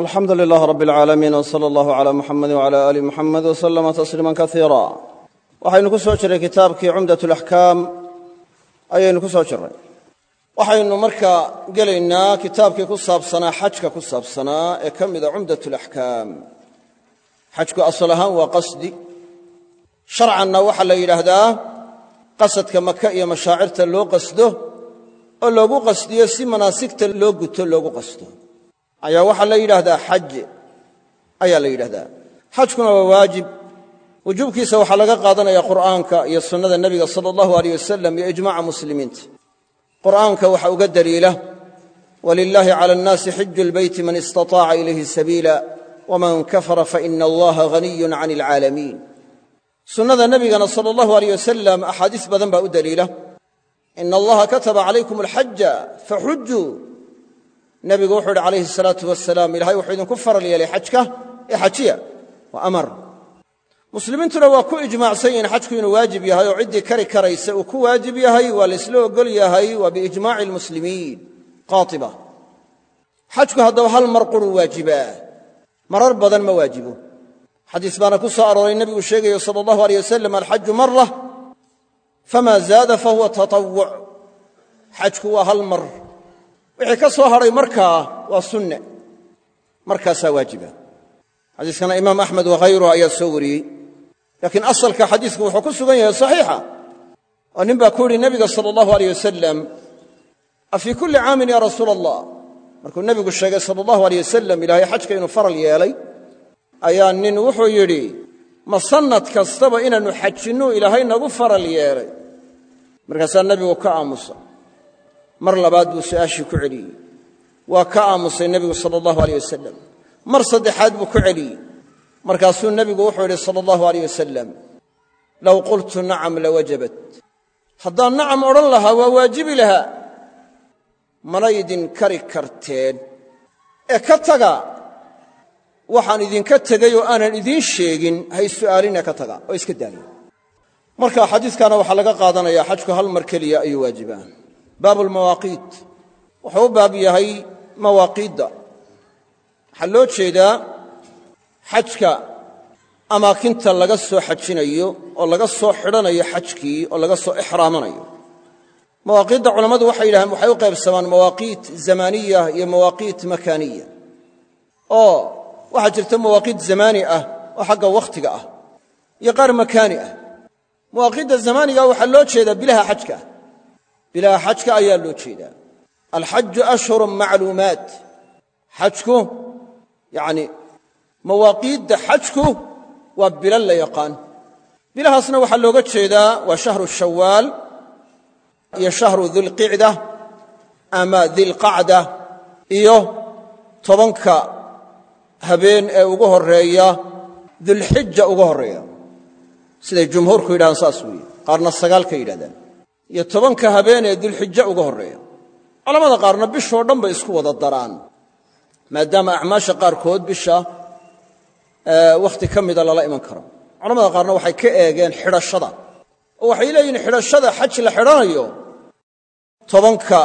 alxamdu lilah rab اlcaalamiin wsala allahu cala muxamedi wcala ali muxamed wslama tasliima kaiira waxaynu ku soo jirray kitaabkii cumdat alaxkaam ayaynu ku soo jirray waxaynu markaa gelaynaa kitaabkii ku saabsanaa xajka ku saabsanaa ee ka mida cumdat alaxkaam xajku asal ahaan waa qasdi. Sharcanna waxaa la yidhaahdaa qasadka maka iyo mashaacirta loo qasdo oo loogu qasdiyo si manaasigta loo guto loogu qasdo ayaa waxaa la yidhaahdaa xaj. Ayaa la yidhahdaa xajkuna waa waajib. Wujuubkiisa waxaa laga qaadanaya qur'aanka iyo sunnada nebiga sala allahu aleyh wasalam iyo ijmaca muslimiinta. Qur'aanka waxaa uga daliila walilaahi cala annaasi xiju lbeyti man istataaca ilayhi sabiila waman kafara faina allaha haniyun can alcaalamiin. Sunnada nebigana sala allahu aleyh wasalam axaadiis badan baa u daliila ina allaha kataba calaykum alxaja faxujuu nebigu wuxuu yidhi calayhi salaatu wasalaam ilahay wuxuu idinku faral yeelay xajka ee xajiya. Waa amar. Muslimiintuna waa ku ijmaacsan yihiin xajku inuu waajib yahay oo ciddii kari karaysa uu ku waajib yahay waa laysla ogol yahay waa biijmaaci almuslimiin qaatiba. Xajku haddaba hal mar quruu waajibaa marar badan ma waajibo. Xadiis baana ku soo arooray nebigu sheegayo sala allahu aleyh wasalam alxaju mara famaa zaada fahuwa tatawuc xajku waa hal mar wixii ka soo hadhay markaa waa sunne. Markaasaa waajiba. Xadiiskana imaam axmed wakhayruhu ayaa soo wariyey. Laakiin asalka xadiisku wuxuu ku sugan yahay saxiixa. Oo nin baa ku yidhi nebiga sala allahu aleyh wasalam a fii kulli caamin ya rasuula allah markuu nebigu sheegay sala allahu aleyh wasalam ilaahay xajka inuu faral yeelay. Ayaa nin wuxuu yidhi ma sannad kastaba inaannu xajinnu ilaahay nagu faral yeelay. Markaasaa nebigu ka aamusa mar labaad buu su'aashii ku celiyey. Waa ka aamusay nebigu sala allahu aleyh wasalam mar saddexaad buu ku celiyey. Markaasuu nebigu wuxuu yidhi sala allahu aleyh wasalam low qultu nacam lawajabat haddaan nacam odhan lahaa waa waajibi lahaa. Mana idin kari karteen. Ee ka taga. Waxaan idinka tegay oo aanan idiin sheegin hay su'aalinee ka taga oo iska daaya. Marka xadiiskana waxaa laga qaadanayaa xajku hal mar keliya ayuu waajibaa baabu lmawaaqiit wuxuu u baab yahay mawaaqiidda. Waxaa loo jeedaa xajka amaakinta laga soo xajinayo oo laga soo xidhanayo xajkii oo laga soo ixraamanayo. Mawaaqiidda culammadu waxay yidhahdeen waxay u qaybsamaan mawaaqiit zamaaniya iyo mawaaqiit makaaniya. Oo waxaa jirta mawaaqiit zamaani ah oo xagga wakhtiga ah iyo qaar makaani ah. Mawaaqiidda zamaaniga waxaa loo jeedaa bilaha xajka bilaha xajka ayaa loo jeedaa. Alxaju ashhurun macluumaat. Xajku yacni mawaaqiidda xajku waa bilo la yaqaan. Bilahaasna waxaa looga jeedaa waa shahru shawaal iyo shahru dilqicda ama dilqacda iyo tobanka habeen ee ugu horreeya dulxija ugu horreeya. Siday jumhuurku yidhahdaan saas weeye. Qaarna yidhahdaan iyo tobanka habeen ee dulxijo uga horreeya. Culamada qaarna bishoo dhan bay isku wada daraan maadaama acmaasha qaarkood bisha wakhti ka mida lala iman karo. Culamada qaarna waxay ka eegeen xidhashada. Oo waxay leeyihiin xidhashada xaj la xidhanayo tobanka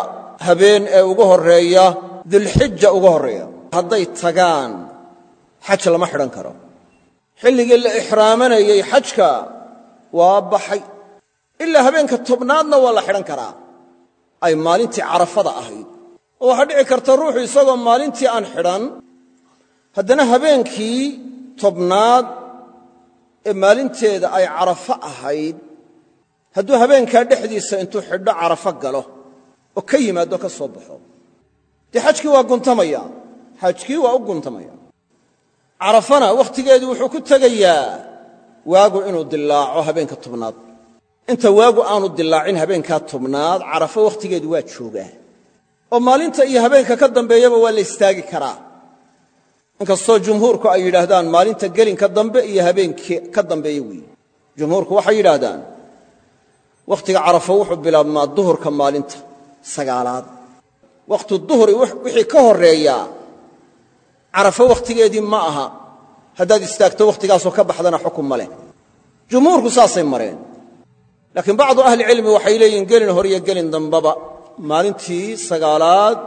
habeen ee ugu horreeya dulxija uga horreeya. Hadday tagaan xaj lama xidhan karo. Xilligii la ixraamanayey xajka waa baxay ilaa habeenka tobnaadna waa la xidhan karaa. Ay maalintii carafada ahayd. Oo waxaa dhici karta ruuxu isagoo maalintii aan xidhan haddana habeenkii tobnaad ee maalinteeda ay carafo ahayd hadduu habeenkaa dhexdiisa intuu xidho carafo galo oo ka yimaado ka soo baxo. Dee xajkii waa guntamaya. Xajkii waa u guntamaya. Carafana wakhtigeedu wuxuu ku tegayaa waagu inuu dilaaco habeenka tobnaad inta waagu aanu dilaacin habeenkaa tobnaad carafo wakhtigeedu waa joogaa oo maalinta iyo habeenka ka dambeeyaba waa la istaagi karaa. Inkastoo jumhuurku ay yidhaahdaan maalinta gelinka dambe iyo habeenkii ka dambeeya weeye jumhuurku waxay yidhaahdaan wakhtiga carafo wuxuu bilaabmaa duhurka maalinta sagaalaad. Wakhtu duhri wixii ka horreeyaa carafo wakhtigeedii ma aha. Haddaad istaagto wakhtigaasoo ka baxdana xukun ma leh. Jumhuurku saasay mareen laakiin bacdu ahlicilmi waxay leeyihiin gelin hor iyo gelin dambaba. Maalintii sagaalaad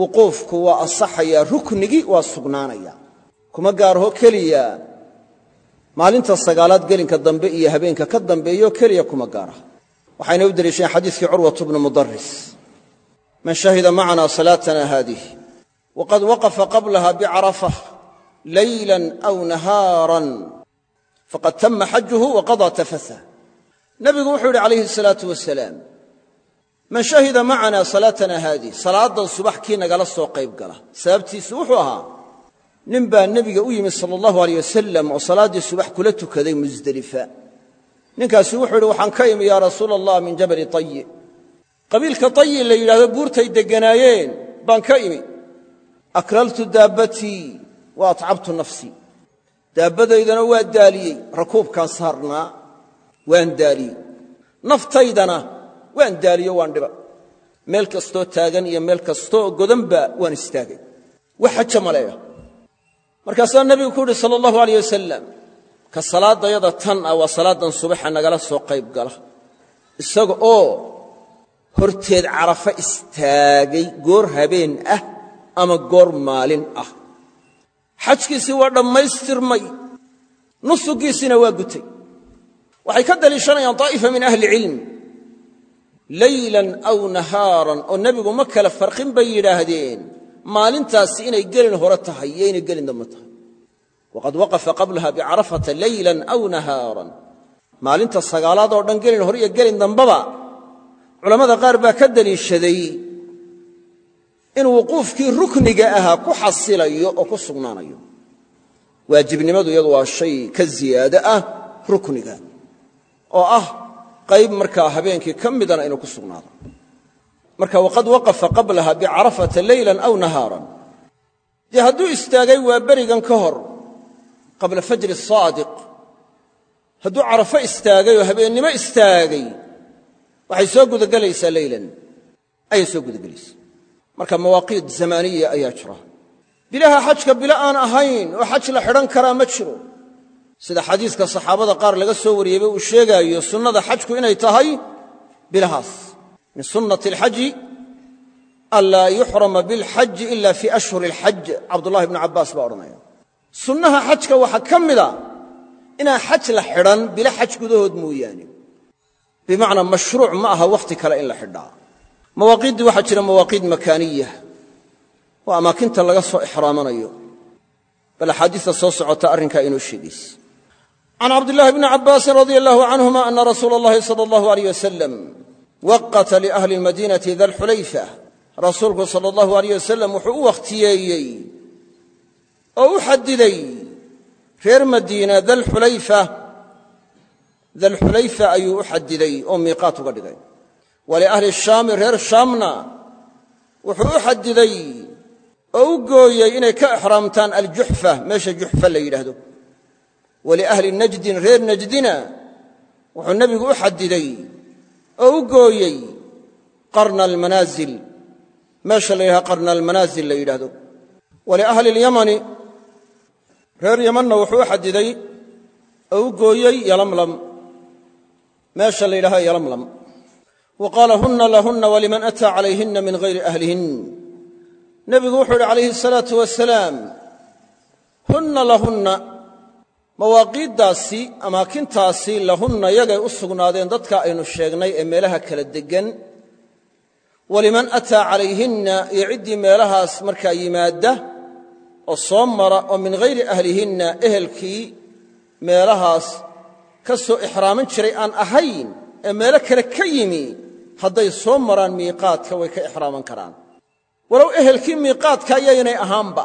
wuquufku waa asaxayaa ruknigii waa sugnaanaya. Kuma gaaraho keliya maalinta sagaalaad gelinka dambe iyo habeenka ka dambeeyo keliya kuma gaara waxayna u deliisheen xadiiskii curwatu bnu mudaris man shahida macana salaatana haadih waqad waqafa qablaha bicarafa laylan aw nahaaran faqad tama xajuhu waqadaa tafasah nebigu wuxuu yidhi calayhi salaatu wasalaam man shahida macanaa salaatana haadih salaadan subax kii nagala soo qayb gala. Sababtiisu wuxuu ahaa nin baa nebiga u yimid sala allahu aleyh wasalam oo salaaddii subax kula tukaday musdelifa ninkaasi wuxuu yidhi waxaan ka imi yaa rasuula allah min jabali tayi qabiilka tayi la yidhahdo buurtay degganaayeen baan ka imi aklaltu daabbatii wa atcabtu nafsii daabbadaydana waa daaliyey rakuubkaan saarnaa waan daaliyey naftaydana waan daaliyo waan dhiba. Meel kastoo taagan iyo meel kastoo godanba waan istaagay. Wax xaja maleeya markaasaa nebigu ku yidhi sala allahu aleyh wasalam ka salaaddayada tan ah waa salaaddan subaxa nagala soo qayb gala. Isaga oo horteed carafa istaagay goor habeen ah ama goor maalin ah. Xajkiisii waa dhammaystirmay. Nusugiisiina waa gutay waxay ka daliishanayaan daa'ifa min ahli cilm. Laylan aw nahaaran oo nebigu ma kala farqin bay yidhaahdeen. Maalintaasi inay gelin hore tahay iyo inay gelin dambe tahay. Waqad waqafa qablaha bicarafata laylan aw nahaaran. Maalinta sagaalaad oo dhan gelin hore iyo gelin dambaba culammada qaar baa ka deliishaday in wuquufkii rukniga ahaa ku xasilayo oo ku sugnaanayo. Waajibnimadu iyadu waa shay ka ziyaado ah rukniga oo ah qayb markaa habeenkii ka midana inuu ku sugnaado. Marka waqad waqafa qablaha bicarafata leylan aw nahaaran. Dee hadduu istaagay waa berigan ka hor qabla fajri saadiq. Hadduu carafo istaagay oo habeennimo istaagay waxay soo gudagelaysaa leylan ayay soo gudagelaysaa. Marka mawaaqiit zamaaniya ayaa jira. Bilaha xajka bilo aan ahayn oo xaj la xidhan karaa ma jiro sida xadiiska saxaabada qaar laga soo wariyeyba uu sheegaayo sunnada xajku inay tahay bilahaas. Min sunnati alxaji anlaa yuxrama bilxaji ila fii ashhuri alxaj. Cabdullahi bnu cabbaas baa odhanaya sunnaha xajka waxaa ka mida inaan xaj la xidhan bilo xaj gudahood mooyaane. Bimacnaa mashruuc ma aha wakhti kale in la xidhaa. Mawaaqiiddii waxaa jira mawaaqiid makaaniya oo amaakinta laga soo ixraamanayo. Bal axaadiista soo socota arrinkaa inoo sheegaysa can cabdillaahi bni cabbaasin radia allahu canhuma ana rasuula allahi sala allahu aleyh wasalam waqata liahli lmadiinati dalxulayfa rasuulku sala allahu aleyh wasalam wuxuu u wakhtiyeeyey oo u xadiday reer madiina dalxulayfa dalxulayfa ayuu u xadiday oo miiqaat uga dhigay waliahli shaami reer shaamna wuxuu u xadiday oo u gooyey inay ka ixraamtaan aljuxfa meesha juxfa waliahli najdin reer najdina wuxuu nebigu u xadiday oo u gooyey qarna almanaasil meesha la yidhahdo qarna almanaasil la yidhaahdo waliahli alyamani reer yamanna wuxuu u xadiday oo u gooyey yalamlam meesha la yidhahdo yalamlam wa qaala hunna lahunna waliman ataa calayhinna min hayri ahlihin nebigu wuxuu yidhi calayhi asalaatu wasalaam hunna lahunna mawaaqiiddaasi amaakintaasi lahunna yagay u sugnaadeen dadka aynu sheegnay ee meelaha kala deggan. Waliman ataa calayhinna iyo ciddii meelahaas markaa yimaadda oo soo mara oo min hayri ahlihinna ehelkii meelahaas ka soo ixraaman jiray aan ahayn ee meelo kale ka yimi hadday soo maraan miiqaadka way ka ixraaman karaan. Walow ehelkii miiqaadka ayaynay ahaanba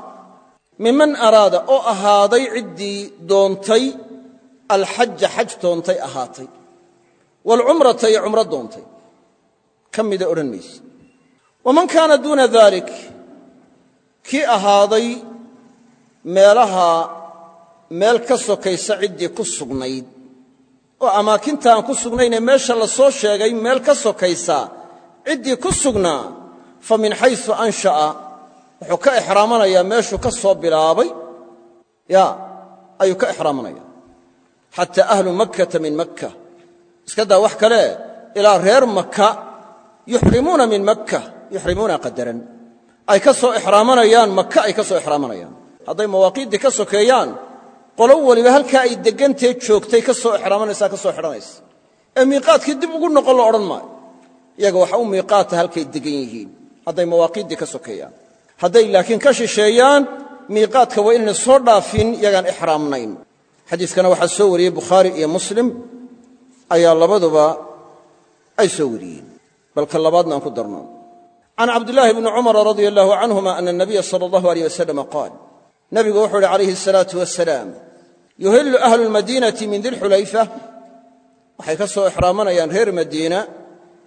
miman araada oo ahaaday ciddii doontay alxaja xaj doontay ahaatay waalcumrata iyo cumro doontay. Ka mida odhan mayse waman kaana duuna daalik kii ahaaday meelaha meel ka sokaysa ciddii ku sugnayd oo amaakinta aan ku sugnaynee meesha la soo sheegay meel ka sokaysa ciddii ku sugnaa fa min xaysu ansha'a wuxuu ka ixraamanayaa meeshuu ka soo bilaabay. Ya ayuu ka ixraamanaya xataa ahlu makkata min makka iska wax kale ilaa reer maka yuxrimuuna min makka yuxrimuuna qadaran. Ay ka soo ixraamanayaan maka ay ka soo ixraamanayaan. Hadday mawaaqiiddii ka sokeeyaan qolo weliba halkaa ay deggantee joogtay ka soo ixraamanaysaa ka soo xidhanaysa ee miiqaadkii dib ugu noqon la odhan maayo. Iyaga waxa u miiqaata halkay deggan yihiin. Hadday mawaaqiiddii ka sokeeyaan hadday laakiin ka shisheeyaan miiqaadka waa inayna soo dhaafin yagaan ixraamnayn. Xadiiskana waxaa soo wariyey bukhaari iyo muslim ayaa labaduba ay soo wariyeen. Balka labaadna aan ku darno. Can cabdillaahi bni cumara radia allahu canhuma ana anabiya sala allahu aleyh wasalama qaal nabigu wuxuu uhi calayhi asalaatu wasalaam yuhillu ahlu lmadiinati min dilxulayfa waxay ka soo ixraamanayaan reer madiina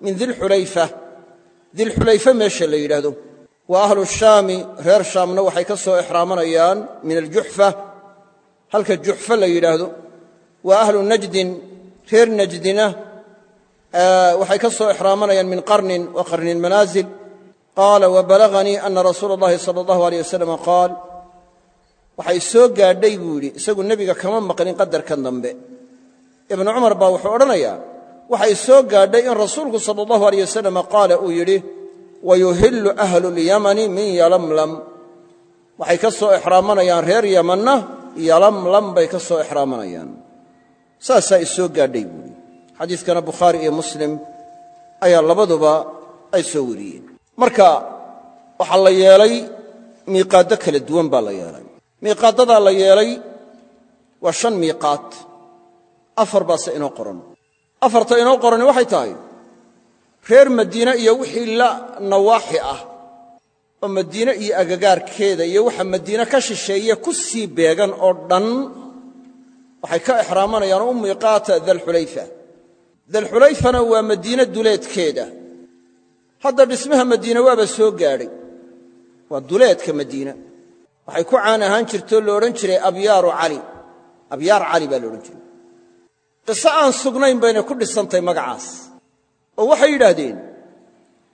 min dilxulayfa dilxulayfa meesha la yidhaahdo wa ahlu shaami reer shaamna waxay ka soo ixraamanayaan min aljuxfa halka juxfa la yidhaahdo. Wa ahlu najdin reer najdina waxay ka soo ixraamanayaan min qarnin wa qarni lmanaasil qaala wabalaganii ana rasuula اllahi sala allahu aleyh wasalam qaal. Waxay soo gaadhay buu yidhi isagu nebiga kama maqlin qadarkan dambe. Ibnu cumar baa wuxuu odhanayaa waxay soo gaadhay in rasuulku wayuhillu ahlu lyamani min yalamlam waxay ka soo ixraamanayaan reer yamanna yalamlam bay ka soo ixraamanayaan saasaa isoo gaadhay buuhi xadiiskana bukhaari iyo muslim ayaa labaduba ay soo wariyeen marka waxaa la yeelay miiqaaddo kala duwan baa la yeelay miiqaaddadaa la yeelay waa shan miiqaad afar baase inoo qoran afarta inoo qorani waxay tahay reer madiine iyo wixii la nawaaxi ah oo madiine iyo agagaarkeeda iyo waxa madiine ka shisheeye ku sii beegan oo dhan waxay ka ixraamanayaan u miiqaata dalxulayfa dalxulayfana waa madiine duleedkeeda. Hadda dhismaha madiine waaba soo gaadhay. Waa duleedka madiine waxay ku caan ahaan jirtoo la odhan jiray abyaaru cali abyaar cali baa la odhan jiray. Qiso aan sugnayn baynay ku dhisantahay magacaas oo waxay yidhaahdeen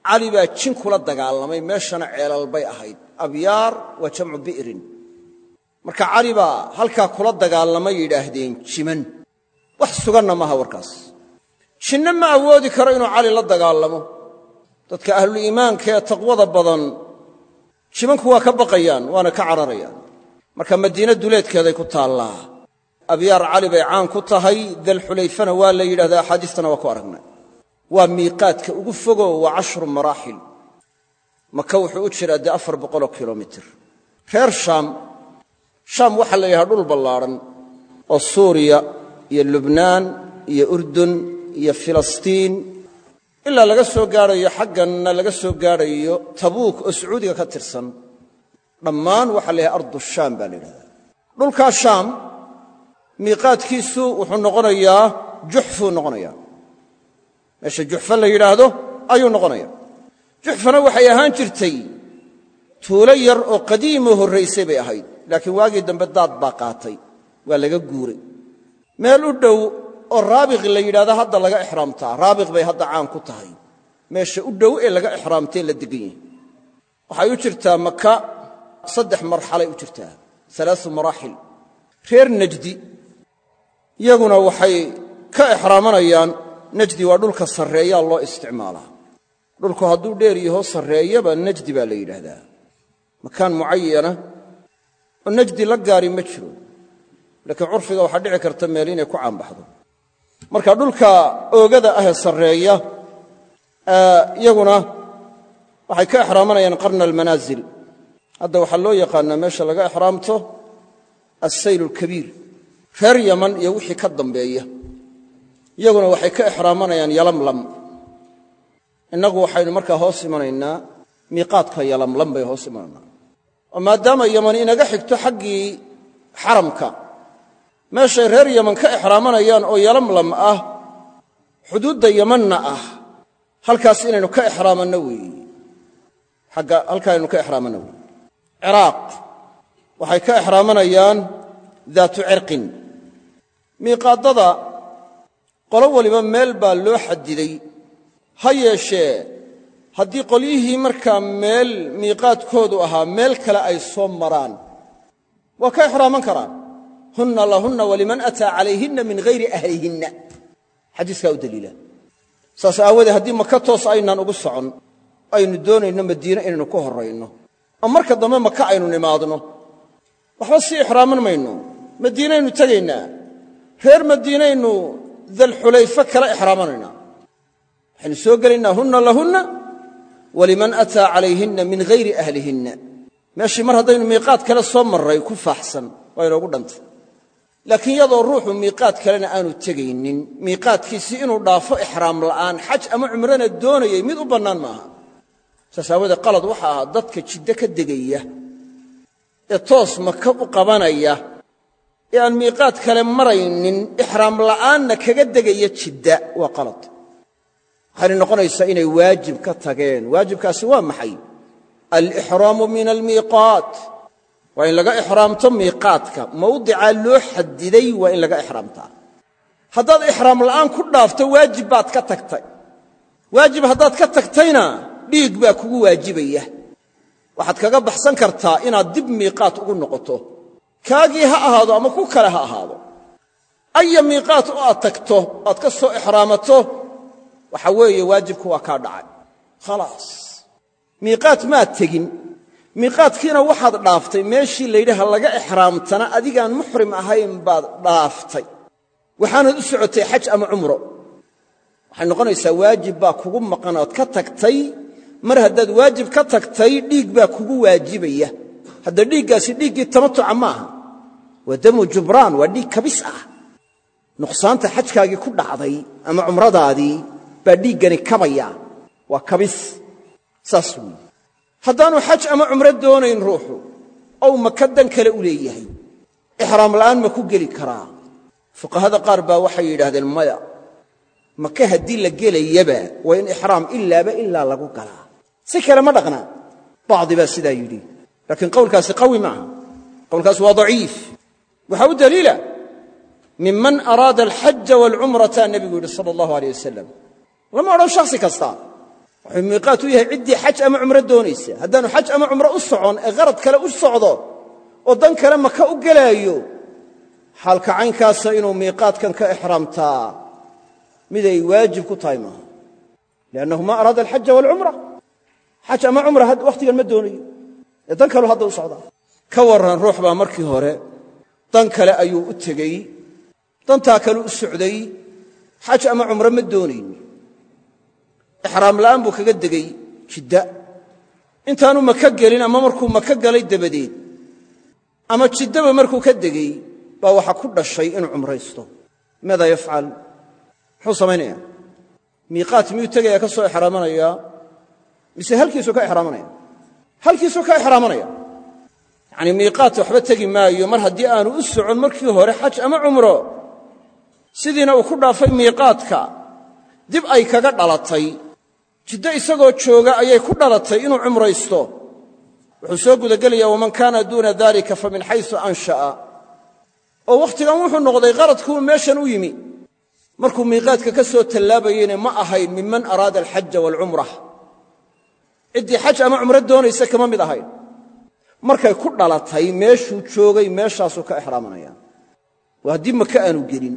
cali baa jin kula dagaalamay meeshana ceelal bay ahayd. Abyaar waa jamcu bi'rin. Marka cali baa halkaa kula dagaalamay yidhaahdeen jiman wax suganna maaha warkaas. Jinna ma awoodi karo inuu cali la dagaalamo. Dadka ahluliimaanka ee taqwada badan jimanku waa ka baqayaan waana ka cararayaan. Marka madiine duleedkeeday ku taallaa. Abyaar cali bay caan ku tahay dalxulayfana waa la yidhahdaa axaadiistana waa ku aragnay waa miiqaadka ugu fogo waa cashru maraaxil maka wuxuu u jiraa dee afar boqoloo kilomitir. Reer shaam shaam waxaa la yidhaha dhul ballaadhan oo suuriya iyo lubnaan iyo urdun iyo filistiin ilaa laga soo gaadhayo xagganna laga soo gaadhayo tabuuk oo sacuudiga ka tirsan. Dhammaan waxaa la yidhaha ardu shaam baa la yidhahdaa. Dhulkaa shaam miiqaadkiisu wuxuu noqonayaa juxfuu noqonayaa meesha juxfa la yidhaahdo ayuu noqonaya juxfana waxay ahaan jirtay tuulo yar oo qadiimoo horraysay bay ahayd laakiin waagii dambe daad baa qaatay waa laga guuray. Meel u dhow oo raabiq la yidhahda hadda laga ixraamtaa raabiq bay hadda caan ku tahay. Meesha u dhow ee laga ixraamtee la degan yahay. Waxay u jirtaa maka saddex marxalay u jirtaa alaau maraaxil. Reer najdi iyaguna waxay ka ixraamanayaan najdi waa dhulka sarreeyaa loo isticmaalaa. Dhulku hadduu dheer yaho sarreeyaba najdi baa la yidhaahdaa. Makaan mucayana oo najdi la gaari ma jiro. Laakiin curfiga waxaa dhici karta meel inay ku caanbaxdo. Marka dhulka oogada ahee sarreeya iyaguna waxay ka ixraamanayaan qarna almanaasil hadda waxaa loo yaqaanaa meesha laga ixraamto assayl alkabiir reer yaman iyo wixii ka dambeeya iyaguna waxay ka ixraamanayaan yalamlam. Innagu waxaynu markaa hoos imanaynaa miiqaadka yalamlam bay hoos imanaynaa. Oo maadaama yaman inaga xigto xaggii xaramka meeshay reer yaman ka ixraamanayaan oo yalamlam ah xuduudda yamanna ah halkaas inaynu ka ixraamanno weeye agga halkaa aynu ka ixraamanno weeye ciraaq waxay ka ixraamanayaan daatu cirqin. Miiqaaddada qolo waliba meel baa loo xadiday ha yeeshee haddii qolyihii markaa meel miiqaadkoodu ahaa meel kale ay soo maraan. Waa ka ixraaman karaan. Hunna lahunna waliman ataa calayhinna min hayri ahlihinna. Xadiiskaa u daliila. Saas aawoodee haddii maka toos aynaan ugu socon aynu doonayno madiine inaynu ku horrayno. Oo marka dambe maka aynu nimaadno. Waxba sii ixraaman mayno. Madiinaynu tegaynaa reer madiinaynu dalxulayfe kala ixraamanaynaa waxaynu soo gelaynaa hunna lahunna waliman ataa calayhinna min hayri ahlihinna. Meeshii mar haddaynu miiqaad kale soo marray ku faaxsan waa inoogu dhantay. Laakiin iyadoo ruuxu miiqaad kalena aanu tegaynin miiqaadkiisii inuu dhaafo ixraam la'aan xaj ama cumrana doonayay mid u bannaan maaha. Saas aawoodee qalad waxa ahaa dadka jiddo ka degaya ee toos maka u qabanaya ee aan miiqaad kale maraynin ixraam la'aanna kaga degaya jidda waa qalad. Waxayna noqonaysaa inay waajib ka tageen. Waajibkaasi waa maxay? Alixraamu min almiiqaat. Waa in laga ixraamto miiqaadka. Mawdicaa loo xadiday waa in laga ixraamtaa haddaad ixraam la'aan ku dhaafto waajib baad ka tagtay. Waajib haddaad ka tagtayna dhiig baa kugu waajibaya. Waxaad kaga baxsan kartaa inaad dib miiqaat ugu noqoto kaagii ha ahaado ama ku kale ha ahaado. Aya miiqaat oo aad tagto aad ka soo ixraamato waxa weeye waajibku waa kaa dhacay. Khalaas. Miiqaat maad tegin. Miiqaadkiina waxaad dhaaftay meeshii layidhi ha laga ixraamtana adigaan muxrim ahayn baad dhaaftay. Waxaanaad u socotay xaj ama cumro. Waxay noqonaysaa waajib baa kugu maqan ood ka tagtay. Mar haddaad waajib ka tagtay dhiig baa kugu waajibaya. Hadda dhiiggaasi dhiiggii tamatuca ma aha waa damu jubraan waa dhiig kabis ah. Nuqsaanta xajkaagii ku dhacday ama cumradaadii baa dhiiggani kabaya. Waa kabis. Saas weeye haddaanu xaj ama cumro doonayn ruuxu ow maka dan kale u leeyahay? Ixraam la'aan ma ku geli karaa? Fuqahada qaar baa waxay yidhaahdeen maya maka haddii la gelayaba waa in ixraam ilaaba ilaa lagu galaa. Si kale ma dhaqna bacdi baa sidaa yidhi. Laakiin qowlkaasi qawi maaha. Qowlkaasi waa daciif waxaa u daliila minman araada alxaja waalcumrata nebigu yidhi sala allahu aleyh wasalam lama odhan shakhsi kasta. Wuxuu miiqaat u yahay ciddii xaj ama cumro doonaysa haddaanu xaj ama cumro u socon ee qarad kale u socdo oo dan kale maka u gelaayo xaalka inuu miiqaadkan ka ixraamtaa miday waajib ku tahay maaha. Liannahu ma araada alxaja waalcumra xaj ama cumra wakhtigan ma doonayo. Ee dan kaleu hadda u socdaa. Ka warran ruux baa markii hore dan kale ayuu u tegey dantaa kale u socday xaj ama cumro ma doonayn. Ixraam la'aan buu kaga degey jidda. Intaanu maka gelin ama markuu maka galay dabadeed ama jiddaba markuu ka degey baa waxaa ku dhashay inuu cumraysto. Maadaa yafcal? Muxuu samaynaya miiqaat miyuu tegaya ka soo ixraamanaya? Mise halkiisuu ka ixraamanaya? Halkiisuu ka ixraamanaya yacanii miiqaat waxba tegi maayo. Mar haddii aanu u socon markii hore xaj ama cumro sidiina uu ku dhaafay miiqaadka. Dib ay kaga dhalatay. Jiddo isagoo jooga ayay ku dhalatay inuu cumraysto. Wuxuu soo gudagelayaa waman kaana duuna dalika fa min xaysu ansha'a. Oo wakhtigan wuxuu noqday qaradkuu meeshan u yimi. Markuu miiqaadka ka soo tallaabayeyna ma ahayn minman araada alxaja waalcumra ciddii xaj ama cumro doonaysa kama mid ahayn markay ku dhalatay meeshuu joogay meeshaasuu ka ixraamanaya waa haddii maka aanu gelin.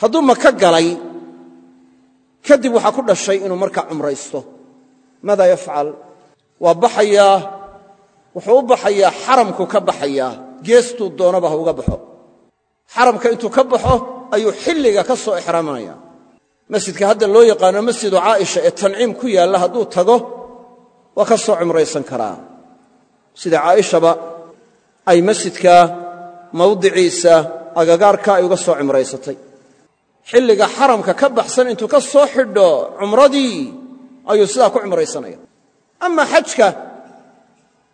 Hadduu maka galay kadib waxaa ku dhashay inuu markaa cumraysto. Maadaa yafcal? Waa baxayaa wuxuu u baxayaa xaramku ka baxayaa geestuu doonaba ha uga baxo. Xaramka intuu ka baxo ayuu xilliga ka soo ixraamanaya masjidka hadda loo yaqaano masjidu caaisha ee tanciim ku yaalla hadduu tago waa ka soo cumraysan karaa sida caaishaba ay masjidka mawdiciisa agagaarka ay uga soo cumraysatay xilliga xaramka ka baxsan intuu ka soo xidho cumradii ayuu sidaa ku cumraysanaya ama xajka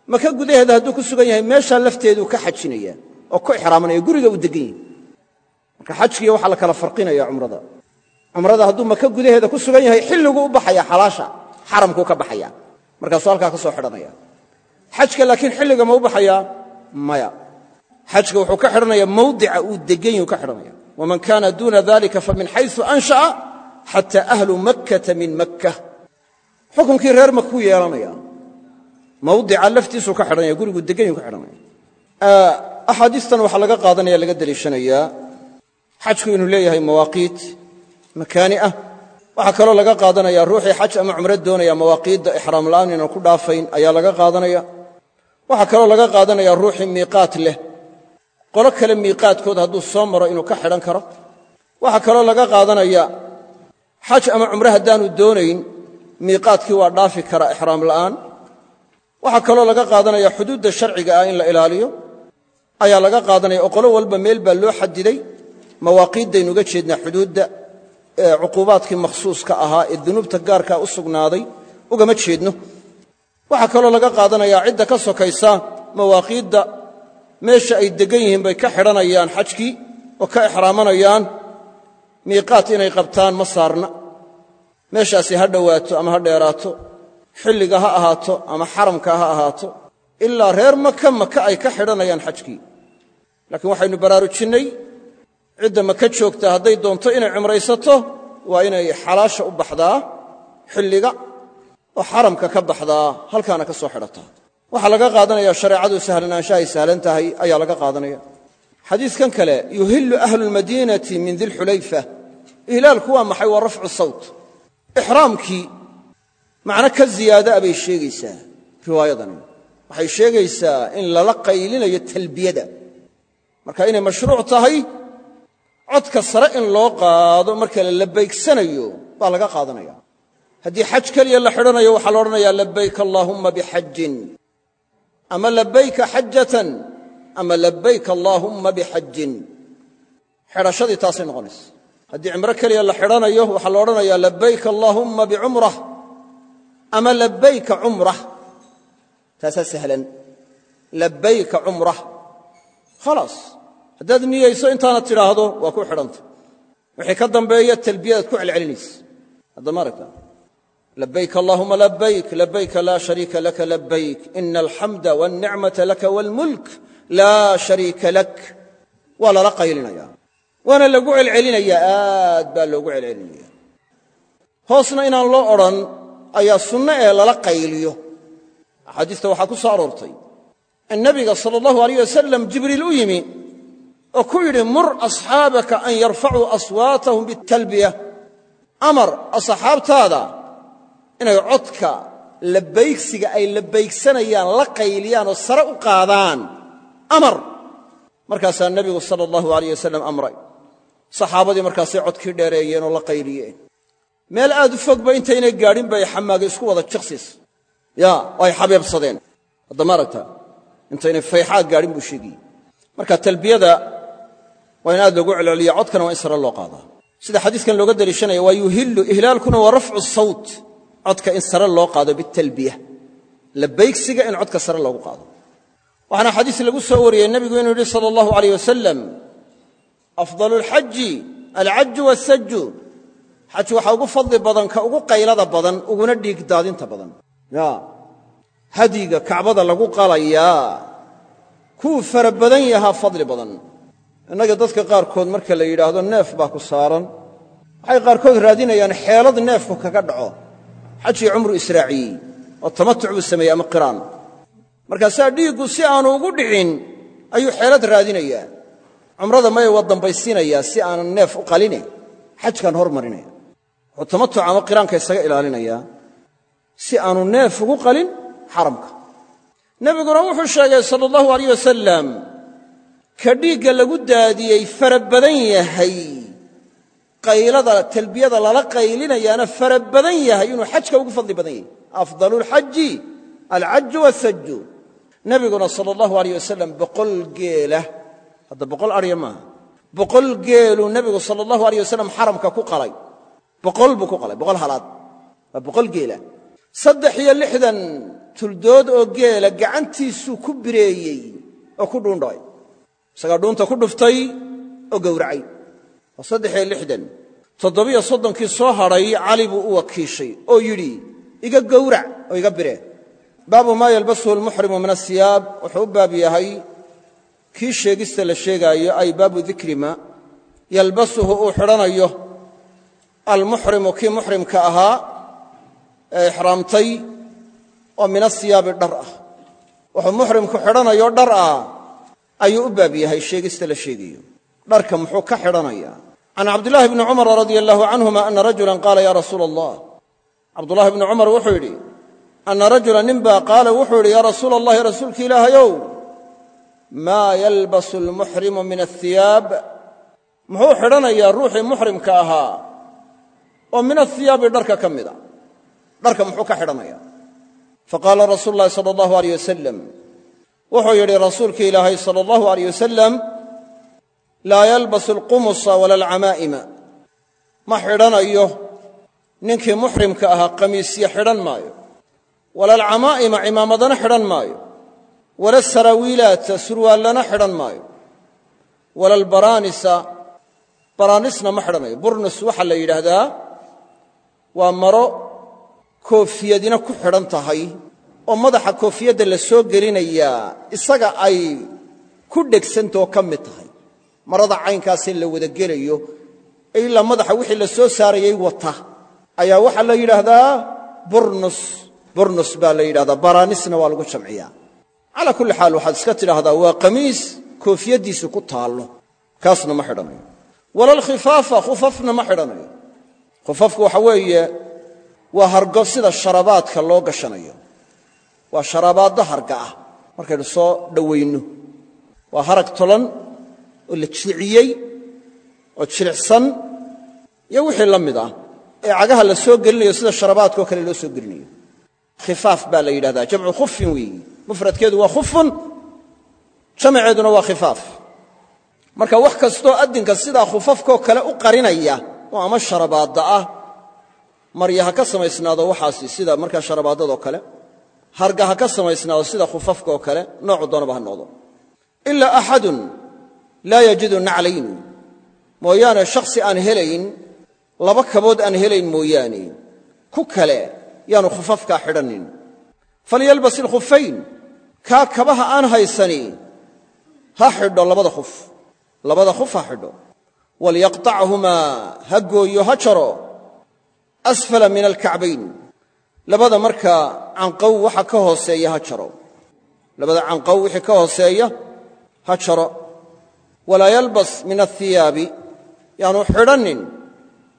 maka gudaheeda hadduu ku sugan yahay meeshaa lafteeduu ka xajinaya oo ku ixraamanaya guriga uu degan yahay. Marka xajkiiyo waxaa la kala farqinaya cumrada. Cumrada hadduu maka gudaheeda ku sugan yahay xilliguu u baxaya xalaasha xaramkuu ka baxaya markaasuu halkaa ka soo xidhanaya xajka laakiin xilliga ma u baxayaa maya. Xajka wuxuu ka xidhanaya mawdica uu degan yahu ka xidhanaya. Waman kaana duuna dalika famin xaysu ansha'a xataa ahlu makkata min makka. Xukunkii reer makuu yeelanaya mawdica laftiisuu ka xidhanaya guriguu degan yahu ka xidhanaya. Axaadiistan waxaa laga qaadanaya laga deliishanayaa xajku inuu leeyahay mawaaqiit makaani ah. Waxaa kaloo laga qaadanaya ruuxii xaj ama cumro doonaya mawaaqiidda ixraam la'aan inaan ku dhaafayn ayaa laga qaadanaya waxaa kaloo laga qaadanayaa ruuxii miiqaat leh. Qolo kale miiqaadkood hadduu soo maro inuu ka xidhan karo. Waxaa kaloo laga qaadanaya xaj ama cumre haddaanu doonayn miiqaadkii waa dhaafi kara ixraam la'aan. Waxaa kaloo laga qaadanaya xuduudda sharciga ah in la ilaaliyo. Ayaa laga qaadanaya oo qolo walba meel baa loo xadiday mawaaqiiddaynu uga jeednaa xuduudda ee cuquubaadkii makhsuuska ahaa ee dunuubta gaarkaa u sugnaaday ugama jeedno waxaa kaloo laga qaadanayaa cidda ka sokaysa mawaaqiidda. Meesha ay deggan yihiin bay ka xidhanayaan xajkii oo ka ixraamanayaan. Miiqaat inay qabtaan ma saarna. Meeshaasi ha dhowaato ama ha dheeraato. Xilliga ha ahaato ama xaramka ha ahaato. Ilaa reer maka maka ay ka xidhanayaan xajkii laakiin waxaynu baraarujinnay cidda maka joogta hadday doonto inay cumraysato waa inay xalaasha u baxdaa xilliga oo xaramka ka baxdaa halkaana ka soo xidhataa waxaa laga qaadanaya shareecadu sahlanaanshahay sahlan tahay ayaa laga qaadanaya. Xadiidkan kale yuhillu ahlu lmadiinati min dilxulayfa ihlaalku waa maxay? Waa rafcu sawt. Ixraamkii macno ka ziyaadaa bay sheegaysaa riwaayadani. Waxay sheegaysaa in lala qaylinayo talbiyada. Marka inay mashruuc tahay codka sare in loo qaado marka la labaygsanayo baa laga qaadanaya haddii xaj keliya la xidhanayo waxaa la odhanayaa labayk allaahumma bixajin ama labayka xajatan ama labayk allaahumma bixajin xidhashadii taasay noqonaysa haddii cimro keliya la xidhanayo waxaa la odhanayaa labayk allaahumma bicumrah. Ama labayka cumrah. Taasaa sahlan. Labayka cumrah. Khalaas. Haddaad niyayso intaanad tidhaahdo waa ku xidhanta. Wixii ka dambeeya talbiyadaad ku celcelinaysa. Haddama aragta labayk allahuma labayk labayka laa shariika laka labayk ina alxamda walnicmata laka waalmulk laa shariika lak waa lala qaylinaya waana lagu celcelinayaa aad baa loogu celcelinaya hoosna inaan loo odhan ayaa sunno ee lala qayliyo axaadiista waxaa ku soo aroortay in nabiga sala allahu alayh wasalam jibriil u yimi oo ku yidhi mur asxaabaka an yarfacuu aswaatahum bitalbiya inay codka labaygsiga ay labaygsanayaan la qayliyaan oo sare u qaadaan. Amar. Markaasaa nebigu sala allahu alayh wasalam amray. Saxaabadii markaasay codkii dheereeyeen oo la qayliyeen. Meel aad u fogba intaynay gaadhin bay xamaaga isku wada jiqsis ya oo ay xabeebsadeen. Haddama aragta intaynay fayxaa gaadhin buu sheegiyey. Marka talbiyada waa in aad loogu celceliya codkana waa in sare loo qaadaa. Sida xadiiskan looga deliishanaya waa yuhillu ihlaalkuna waa rafcu sawt codka in sare loo qaado bitalbiya labaygsiga in codka sare loogu qaado. Waxaana xadiis lagu soo wariyey nebigu inuu yidhi sala allahu alayh wasalam afdalu alxaji alcaju waasaju xaj waxaa ugu fadli badan ka ugu qaylada badan uguna dhiig daadinta badan. Ya hadyiga kacbada lagu qalayaa kuwuu fara badan yahaa fadli badan. Innaga dadka qaarkood marka la yidhaahdo neef baa ku saaran. Waxay qaarkood raadinayaan xeelad neefku kaga dhaco xajii cumru israaciyey oo tamatuc buu sameeyey ama qiraan. Markaasaa dhiiggu si aanu ugu dhicin ayuu xeelad raadinayaa. Cumrada maya waa dambaysiinayaa si aanan neef u qaline xajkaan hormarinaya wuxuu tamatuca ama qiraanka isaga ilaalinayaa si aanu neef ugu qalin xaramka. Nebiguna wuxuu sheegay sala allahu alayh wasalam ka dhiigga lagu daadiyey fara badan yahay qaylada talbiyada lala qaylinayaana fara badan yahay inuu xajka ugu fadli badan yahay. Afdalu lxaji alcaju wasaju nebiguna sala allahu alayh wasalam boqol geela hadda boqol arya maaha. Boqol geeluu nebigu sala allahu alayh wasalam xaramka ku qalay. Boqol buu ku qalay boqol halaad. Waa boqol geela. Saddex iyo lixdan tuldood oo geela gacantiisuu ku bireeyey oo ku dhuundhacay isagaa dhuunta ku dhuftay oo gowracay waa saddex iyo lixdan. Toddobiyo soddonkii soo hadhay cali buu u wakiishay oo yidhi iga gowrac oo iga biree baabu maa yalbasuhu almuxrimu min asiyaab wuxuu u baab yahay kii sheegista la sheegaayo ay baabu dikrima yalbasuhu uu xidhanayo. Almuxrimu kii muxrimka ahaa ee ixraamtay oo min asiyaabi dhar ah. Wuxuu muxrimku xidhanayo dhar ah ayuu u baab yahay sheegista la sheegayo dharka muxuu ka xidhanayaa can cabdillaahi bni cumara radia allahu canhuma ana rajulan qaala ya rasuula allah cabdullaahi bni cumar wuxuu yidhi anna rajula nin baa qaala wuxuu yidhi yaa rasuula allahi rasuulki ilaahayow maa yalbasu almuxrimu min ahiyaab muxuu xidhanayaa ruuxii muxrimka ahaa oo min ahiyaabi dharka ka mida dharka muxuu ka xidhanaya faqaala rasuulu sala allahu aleyh wasalam wuxuu yidhi rasuulki ilaahay sala allahu aleyh wasalam laa yalbasu alqumusa wala alcamaa'ima. Ma xidhanayo ninkii muxrimka ahaa qamiisya xidhan maayo. Wala alcamaa'ima cimaamadana xidhan maayo. Wala saraawiilaata surwaallana xidhan maayo. Wala albaraanisa baraanisna ma xidhanayo. Burnus waxaa la yidhaahdaa waa maro koofiyadina ku xidhan tahay oo madaxa koofiyadda la soo gelinayaa isaga ay ku dhegsantao ka mid tahay marada caynkaasee la wada gelayo ee ilaa madaxa wixii la soo saarayay wata. Ayaa waxaa la yidhaahdaa burnus burnus baa la yidhahdaa baraanisna waa lagu jamciyaa. Calaa kulli xaal waxaad iska tidhaahdaa waa qamiis koofiyaddiisu ku taallo. Kaasna ma xidhanayo. Wala alkhifaafa khufafna ma xidhanayo. Khufafku waxa weeye waa hargo sida sharabaadka loo gashanayo. Waa sharabaadda harga ah. Markaynu soo dhowayno waa harag tolan oo la jiliciyey oo jilicsan iyo wixii la mid ah ee cagaha la soo gelinayo sida sharabaadkao kale loo soo gelinayo. Khifaaf baa la yidhahdaa jamcu khufin weeyi. Mufradkeedu waa khufun jamaceeduna waa khifaaf. Marka wax kastoo addinka sidaa khufafkoo kale u qarinaya oo ama sharabaadda ah marya ka samaysnaado waxaasi sida markaa sharabaadadoo kale harga ha ka samaysnaado sida khufafkaoo kale noocu doonaba ha noqdo. Ilaa axadun laa yajidu naclayn. Mooyaane shakhsi aan helayn laba kabood aan helayn mooyaane. Ku kale yaanu khufafkaa xidhannin falyalbas ilkhufayn kaa kabaha aan haysani ha xidho labada khuf. Labada khuf ha xidho. Walyaqطachumaa ha gooyo ha jaro. Asfala min alkacbayn. Labada markaa canqow waxa ka hooseeya ha jaro. Labada canqow wixii ka hooseeya ha jaro walaa yalbas min athiyaabi yaanu xidhannin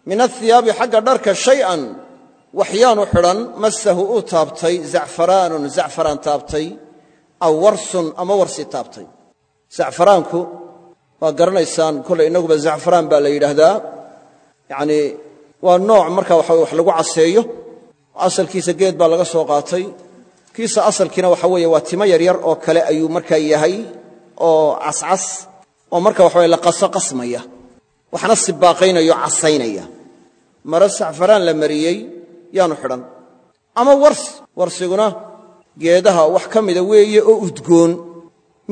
min athiyaabi xagga dharka shay'an waxyaanu xidhan masahu uu taabtay zacfaraanun zacfaraan taabtay aw warsun ama warsi taabtay. Zacfaraanku waa garanaysaan kolley innaguba zacfaraan baa la yidhaahdaa. Yacnii waa nooc marka waxa wax lagu caseeyo. Asalkiisa geed baa laga soo qaatay. Kiisa asalkiina waxa weeye waa timo yaryar oo kale oo marka waxaweye la qaso qasmaya waxna sibaaqaynaya o casaynaya. Mare sacfaraan la mariyey yaanu xidhan. Ama wars warsiguna geedaha wax ka mida weeye oo udgoon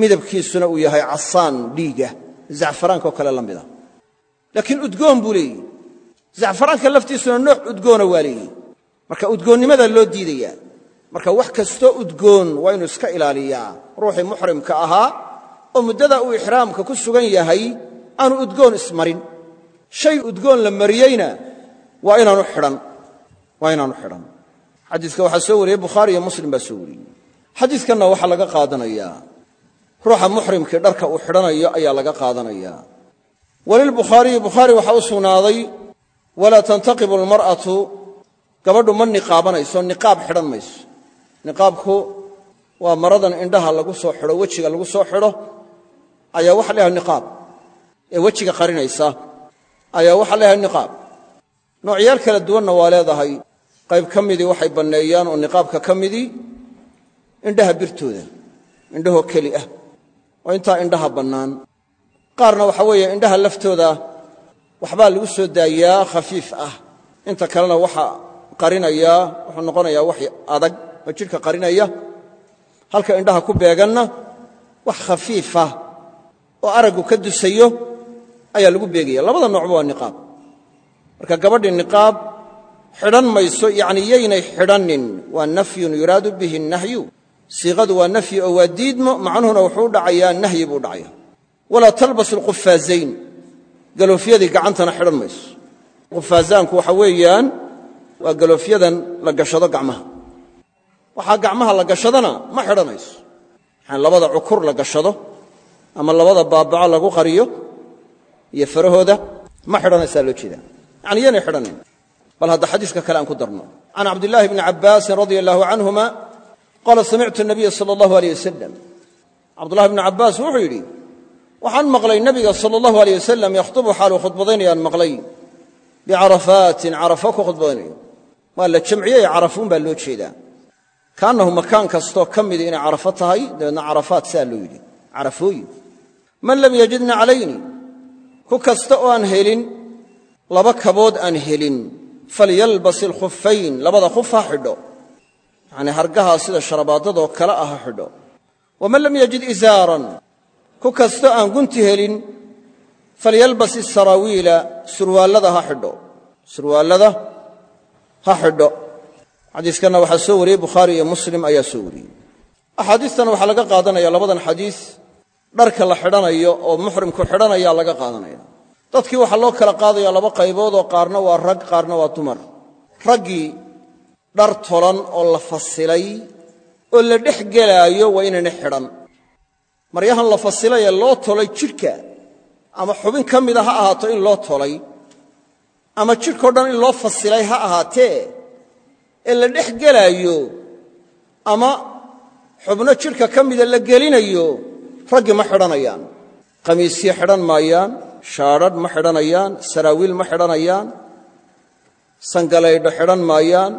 midabkiisuna uu yahay casaan dhiiga. Zacfaraankaoo kale la mida. Laakiin udgoon buu leeyihi. Zacfaraanka laftiisuna nooc udgoona waa leeyihi. Marka udgoonnimadaa loo diidayaa marka wax kastoo udgoon waa inuu iska ilaaliyaa ruuxii muxrimka ahaa oo muddada uu ixraamka ku sugan yahay aanu udgoon ismarin. Shay udgoon la mariyeyna waa inaanu xidhan. Xadiiska waxaa soo wariyey bukhaari iyo muslim baa soo wariyey. Xadiidkanna waxaa laga qaadanayaa ruuxa muxrimkii dharka uu xidhanayo ayaa laga qaadanayaa walilbukhaariyi bukhaari waxaa u sugnaaday walaa tantaqibu almar'atu. Gabadhu ma niqaabanayso niqaab xidhan mayso. Niqaabku waa maradan indhaha lagu soo xidho wejiga lagu soo xidho ayaa waxa la niqaab. Ee wejiga qarinaysa ayaa waxa la niqaab. Noocyaal kala duwanna waa leedahay. Qayb ka midii waxay banneeyaan oo niqaabka ka midii indhaha birtooda indhahoo keli ah oo intaa indhaha bannaan. Qaarna waxa weeye indhaha laftooda waxbaa lagu soo daayaa khafiif ah. Inta kalena waxa qarinayaa wuxuu noqonayaa wax adag oo jidhka qarinaya. Halka indhaha ku beeganna wax khafiifa oo araggu ka dusayo ayaa lagu beegaya. Labada noocba waa niqaab. Marka gabadhii niqaab xidhan mayso yacni yaynay xidhannin waa nafyun yuraadu bihi nahyu. Siiqadu waa nafyi oo waa diidmo macnuhuna wuxuu u dhacayaa nahyi buu dhacaya. Walaa talbas alqufaazayn. Galoofyadii gacantana xidhan mayso. Qufaazaanku waxa weeyaan waa galoofyadan la gashado gacmaha. Waxaa gacmaha la gashadana ma xidhanayso. Waxaan labada cukur la gashado ama labada baabaco lagu qariyo iyo farahooda ma xidhanaysaa loo jeedaa. Yacni yaynay xidhannayn bal hadda xadiiska kale aan ku darno. Can cabdillaahi bni cabbaasin radia allahu canhuma qaala samictu nabiya sala allahu aleyh wasalam cabdullahi bni cabbaas wuxuu yidhi waxaan maqlay nebiga sala allahu aleyh wasalam yakhtubu xaaluu khudbadaynayaan maqlay. Bicarafaatin carafo ku khudbadaynayo waa la jamciyey carafuun baa loo jeedaa. Kaannahu makaan kastoo ka midi inay carafo tahay dabeedna carafaat saa loo yidhi. Carafooyin man lam yajidna calayni ku kasta oo aan helin laba kabood aan helin falyalbas ilkhufayn labada khuf ha xidho. Yacnii hargahaa sida sharabaadadoo kale ah ha xidho. Waman lam yajid isaaran ku kastoo aan gunti helin falyalbas isaraawiila surwaallada ha xidho. Surwaallada ha xidho. Xadiiskanna waxaa soo wariyey bukhaari iyo muslim ayaa dharka la xidhanayo oo muxrimku xidhanayaa laga qaadanaya. Dadkii waxaa loo kala qaadaya laba qaybood oo qaarna waa rag qaarna waa dumar. Raggii dhar tolan oo la fasilay oo la dhex gelaayo waa inayna xidhan. Maryahan la fasilay ee loo tolay jidhka ama xubin ka mida ha ahaato in loo tolay ama jidhkao dhan in loo fasilay ha ahaatee ee la dhex gelaayo ama xubno jidhka ka mida la gelinayo raggii ma xidhanayaan. Qamiisyo xidhan maayaan shaadhadh ma xidhanayaan saraawiil ma xidhanayaan sangalaydho xidhan maayaan.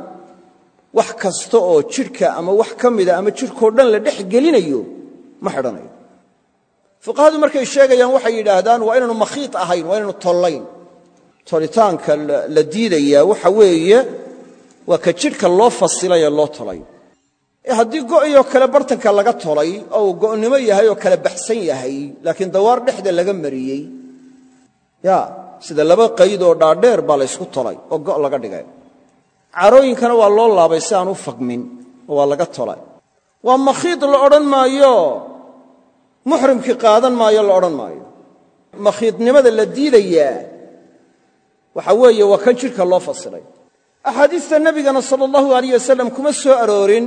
Wax kasta oo jidhka ama wax ka mida ama jidhkao dhan la dhex gelinayo ma xidhanayo. Fuqahadu markay sheegayaan waxay yidhaahdaan waa inaanu makhiid ahayn waa inaanu tollayn. Tolitaanka la diidayaa waxa weeye waa ka jidhka loo fasilay ee loo tolay haddii go'iyoo kale bartanka laga tolay oo uu go'nimo yahay oo kale baxsan yahay laakiin dawaar dhexda laga mariyey ya sida laba qayd oo dhaadheer baa la ysku tolay oo go' laga dhigay. Carooyinkana waa loo laabay si aan u fagmin oo waa laga tolay. Waa makhiid la odhan maayo. Muxrimkii qaadan maayo la odhan maayo. Makhiidnimada la diidayaa. Waxa weeye waa kan jidhka loo fasilay axaadiista nebigana sala allahu alayh wasalam kuma soo aroorin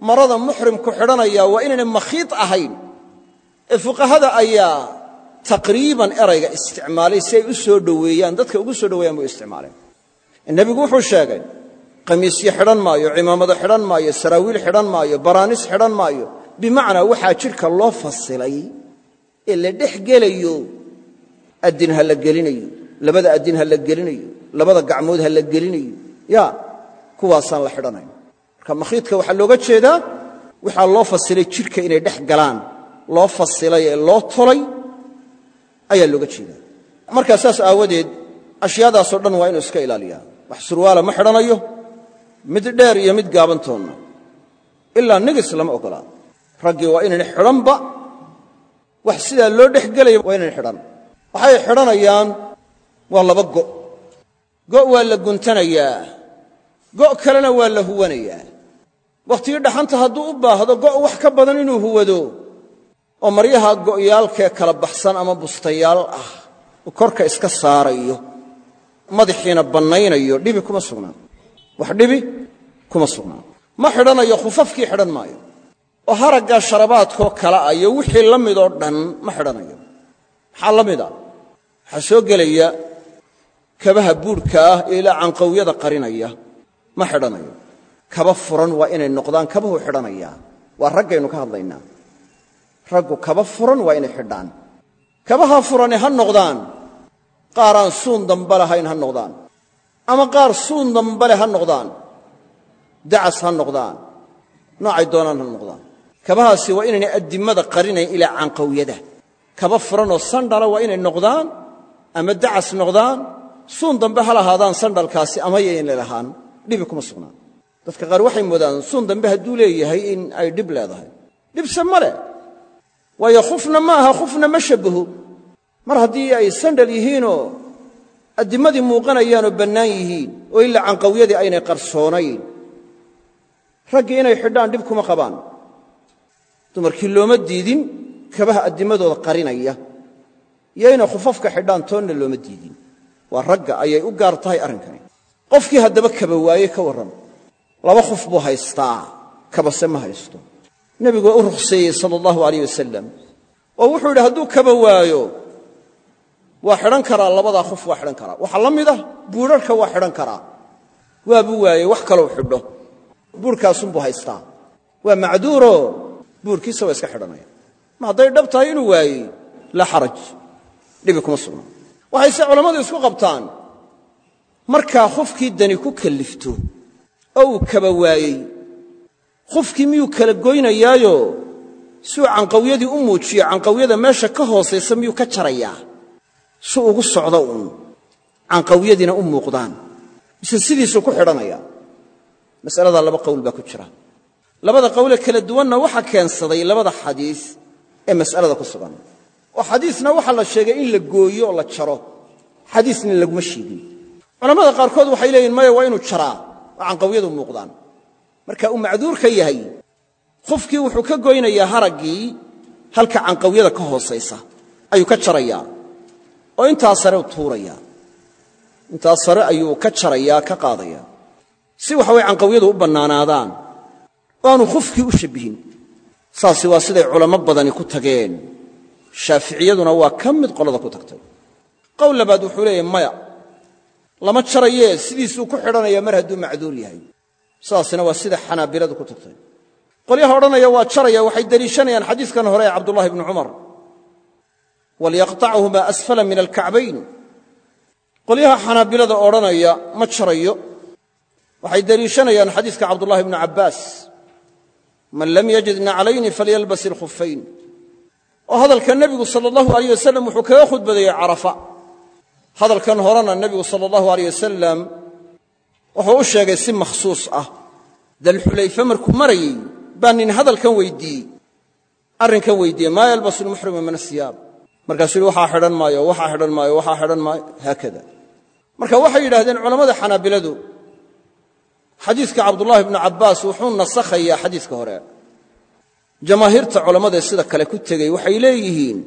marada muxrimku xidhanaya waa inaynay makhiid ahayn. Ee fuqahada ayaa taqriiban erayga isticmaalay si ay u soo dhoweeyaan. Dadka ugu soo dhoweeyaan bay u isticmaaleen nebigu wuxuu sheegay qamiisyo xidhan maayo cimaamado xidhan maayo saraawiil xidhan maayo baraanis xidhan maayo. Bimacnaa waxaa jidhka loo fasilay ee la dhex gelayo addin ha la gelinayo labada addin ha la gelinayo labada gacmood ha la gelinayo. Ya kuwaasaan la xidhanayn marka waxaa looga jeedaa waxaa loo fasilay jidhka inay dhex galaan loo fasilay ee loo tolay ayaa looga jeedaa. Markaa saas aawadeed ashyaadaasoo dhan waa inuu iska ilaaliyaa. Wax surwaala ma xidhanayo mid dheer iyo mid gaabantoonna. Ilaa nigis lama ogolaa raggii waa inayna xidhanba wax sidaa loo dhex gelaya waa inayna xidhan. Waxay xidhanayaan waa laba go' go' waa la guntanayaa go' kalena waa la huwanayaa wakhtigii dhaxanta hadduu u baahdo go' wax ka badan inuu huwado. Oo maryaha go'yaalkee kala baxsan ama bustayaal ah uu korka iska saarayo madaxiina bannaynayo dhibi kuma sugnaan. Wax dhibi kuma sugnaan. Ma xidhanayo khufafkii xidhan maayo. Oo haraggaa sharabaadkoo kale ah iyo wixii la midoo dhan ma xidhanayo. Maxaa la mida waxaa soo gelaya kabaha buudhka ah ee ilaa canqawyada qarinaya. Ma xidhanayo kaba furan waa inay noqdaan kabahu xidhanayaa. Waa raggaynu ka hadlaynaa. Raggu kaba furan waa inay xidhaan. Kabaha furani ha noqdaan. Qaaraan suun damba lahayn ha noqdaan. Ama qaar suun dambale ha noqdaan. Dacas ha noqdaan. Noocay doonaan ha noqdaan. Kabahaasi waa inaynay addimada qarinayn ilaa canqawyada. Kaba furanoo sandhala waa inay noqdaan ama dacas noqdaan. Suun dambe ha lahaadaan sandhalkaasi ama yaynla lahaan dhibi kuma sugnaan dadka qaar waxay moodaan suun dambe hadduu leeyahay in ay dhib leedahay. Dhibse ma leh. Waayo khufna ma aha khufna ma shabbaho mar haddii ay sandhal yihiinoo addimadii muuqanayaanoo bannaan yihiin oo ilaa canqawyadii aynay qarsoonayn. Raggii inay xidhaan dhib kuma qabaan. Dumarkii looma diidin kabaha addimadooda qarinaya. Iyo inay khufafka xidhaan toonna looma diidin. Waa ragga ayay u gaar tahay arrinkani. Qofkii haddaba kaba waaye ka warran laba khuf buu haystaa kabase ma haysto. Nebigu waa u rukhseeyey sala allahu alayh wasalam oo wuxuu yidhi hadduu kaba waayo waa xidhan karaa labadaa khuf waa xidhan karaa. Waxaa la mid ah buudharhka waa xidhan karaa. Waabuu waayey wax kalou xidho. Buurhkaasunbuu haystaa. Waa macduuro buurkiisa waa iska xidhanaya. Ma hadday dhab tahay inuu waayey laa xaraj. Dhibi kuma sugna waxayse culammadu isku qabtaan. Markaa khufkii dani ku kallifto oo uu kaba waayey. Khufkii miyuu kala goynayaayo? Si uu canqawyadii u muujiyo canqawyada meesha ka hoosaysa miyuu ka jarayaa? Si ugu socdo uun. Canqawyadiina u muuqdaan. Mise sidiisuu ku xidhanaya? Masaladaa laba qowl baa ku jira. Labada qowle kala duwanna waxaa keensaday labada xadiis ee mas'alada ku sugan. Oo xadiisna waxaa la sheegay in la gooyo oo la jaro. Xadiisna laguma sheegin culammada qaarkood waxay leeyihiin maya waa inuu jaraa oo canqawyadu muuqdaan. Marka uu macduur ka yahay khufkii wuxuu ka goynayaa haraggii halka canqawyada ka hoosaysa ayuu ka jarayaa. Oo intaa sare u tuurayaa. Intaa sare ayuu ka jarayaa ka qaadayaa. Si waxaway canqawyadu u bannaanaadaan oo aanu khufkii u shabbihin. Saasi waa siday culamo badani ku tageen. Shaaficiyaduna waa ka mid qolada ku tagtay. Qowl labaad wuxuu leeyahy maya lama jarayee sidiisuu ku xidhanaya mar hadduu macduur yahay. Sidaasina waa sida xanaabiladu ku tagtay. Qolyaha odhanaya waa jaraya waxay deliishanayaan xadiiskan hore ee cabdullahi bni cumar. Walyaqطachumaa asfala min alkacbayn. Qolyaha xanaabilada odhanaya ma jarayo. Waxay deliishanayaan xadiiska cabdullahi bni cabbaas. Man lam yajid naclayni falyalbas ilkhufayn oo hadalka nebigu sala allahu alayh wasalam wuxuu kaga khudbadeeyey carafa hadalkan horena nebigu sala allahu alayh wasalam wuxuu u sheegay si makhsuus ah. Dalxulayfe markuu marayey baa nin hadalkan weyddiiyey arrinkan weydiiyey maa yalbasu lmuxrimu min asiyaab markaasuu waxaa xidhan maayo waxaa xidhan maayo waxaa xidhan maayo. Haakada. Marka waxay yidhahdeen culammada xanaabiladu xadiiska cabdullaahi bnu cabbaas wuxuu nasakhayaa xadiiska hore. Jamaahiirta culammadae sida kale ku tegey waxay leeyihiin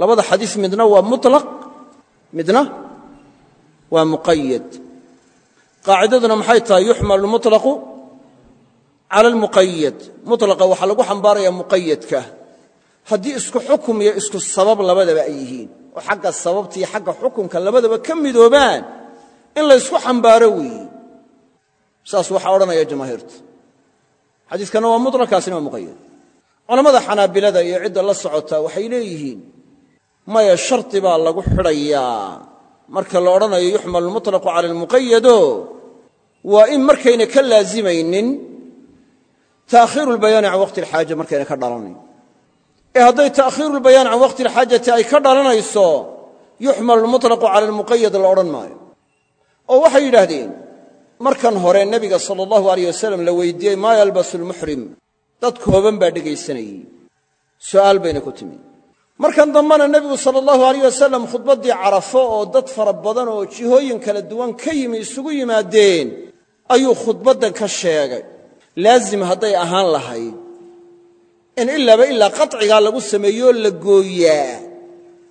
labada xadiis midna waa mutlaq midna waa muqayad qaacidaduna maxay tahay yuxmalu lmutlaqu cala almuqayad mutlaqa waxaa lagu xambaarayaa muqayadka haddii isku xukum iyo isku sabab labadaba ay yihiin oo xagga sababta iyo xagga xukumka labadaba ka midoobaan in laysku xambaaro weeye. Saas waxaa odhanaya jamaahiirta. Xadiiskana waa mutlaq kaasina waa muqayad culammada xanaabilada iyo cidda la socota waxay leeyihiin maya shardi baa lagu xidhayaa. Marka la odhanayo yuxmalu lmutlaqu cala almuqayado waa in markayna ka laazimaynin ta'khiiru lbayaani can waqti alxaaja markayna ka dhalanayn. Ee hadday ta'khiiru lbayaan can waqti alxaajati ay ka dhalanayso yuxmalu lmutlaqu cala almuqayad la odhan maayo. Oo waxay yidhaahdeen markan hore nebiga sala allahu alayh wasalam la weydiiyey maa yalbasu lmuxrim dad kooban baa dhegaysanayey. Su'aal bayna ku timi markan dambena nebigu sala allahu alayh wasalam khudbaddii carafo oo dad fara badan oo jihooyin kala duwan ka yimi isugu yimaadeen ayuu khudbaddan ka sheegay. Laazim hadday ahaan lahayd. In ilaaba ilaa qacigaa lagu sameeyooo la gooyaa.